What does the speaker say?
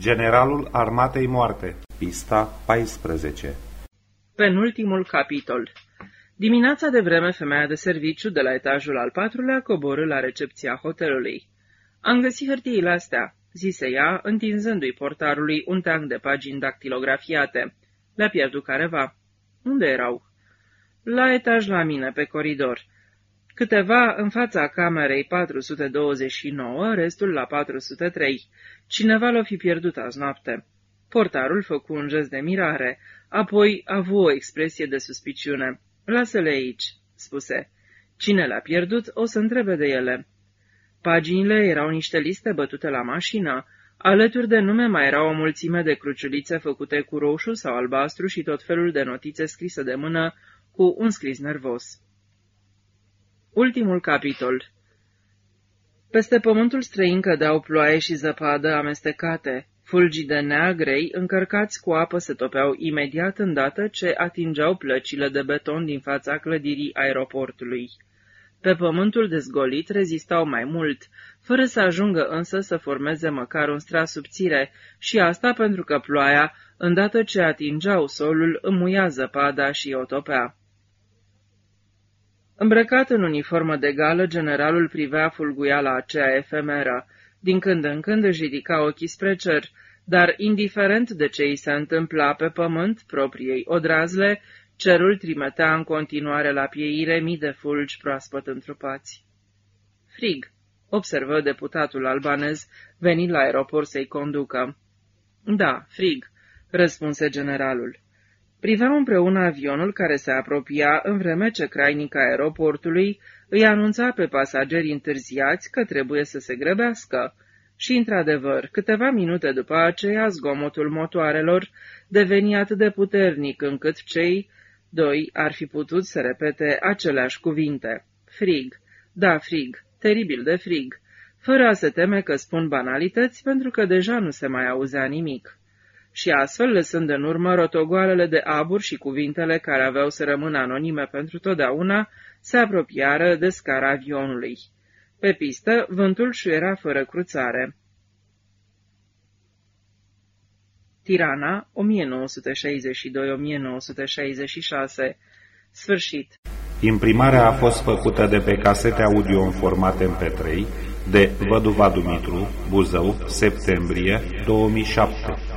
Generalul Armatei Moarte Pista 14 Penultimul capitol Dimineața de vreme, femeia de serviciu de la etajul al patrulea coborâ la recepția hotelului. Am găsit hârtiile astea, zise ea, întinzându-i portarului un teanc de pagini dactilografiate. Le-a pierdut careva. Unde erau? La etaj la mine, pe coridor. Câteva în fața camerei 429, restul la 403. Cineva l-o fi pierdut azi noapte. Portarul făcu un gest de mirare, apoi a avut o expresie de suspiciune. Lasă-le aici, spuse. Cine l-a pierdut, o să întrebe de ele. Paginile erau niște liste bătute la mașină. Alături de nume mai era o mulțime de cruciulițe făcute cu roșu sau albastru și tot felul de notițe scrise de mână cu un scris nervos. Ultimul capitol Peste pământul străin cădeau ploaie și zăpadă amestecate. Fulgii de neagrei, încărcați cu apă, se topeau imediat îndată ce atingeau plăcile de beton din fața clădirii aeroportului. Pe pământul dezgolit rezistau mai mult, fără să ajungă însă să formeze măcar un strat subțire, și asta pentru că ploaia, îndată ce atingeau solul, îmuia zăpada și o topea. Îmbrăcat în uniformă de gală, generalul privea fulguiala aceea efemeră. Din când în când își ridica ochii spre cer, dar, indiferent de ce îi se întâmpla pe pământ propriei odrazle, cerul trimitea în continuare la pieire mii de fulgi proaspăt întrupați. Frig, observă deputatul albanez, venit la aeroport să-i conducă. Da, frig, răspunse generalul. Priveau împreună avionul care se apropia în vreme ce crainica aeroportului îi anunța pe pasageri întârziați că trebuie să se grăbească. Și, într-adevăr, câteva minute după aceea, zgomotul motoarelor deveni atât de puternic încât cei doi ar fi putut să repete aceleași cuvinte. Frig, da, frig, teribil de frig, fără a se teme că spun banalități pentru că deja nu se mai auzea nimic și astfel, lăsând în urmă rotogoalele de abur și cuvintele care aveau să rămână anonime pentru totdeauna, se apropiară de scara avionului. Pe pistă, vântul era fără cruțare. Tirana, 1962-1966 Sfârșit Imprimarea a fost făcută de pe casete audio în format MP3 de Văduva Dumitru, Buzău, septembrie 2007.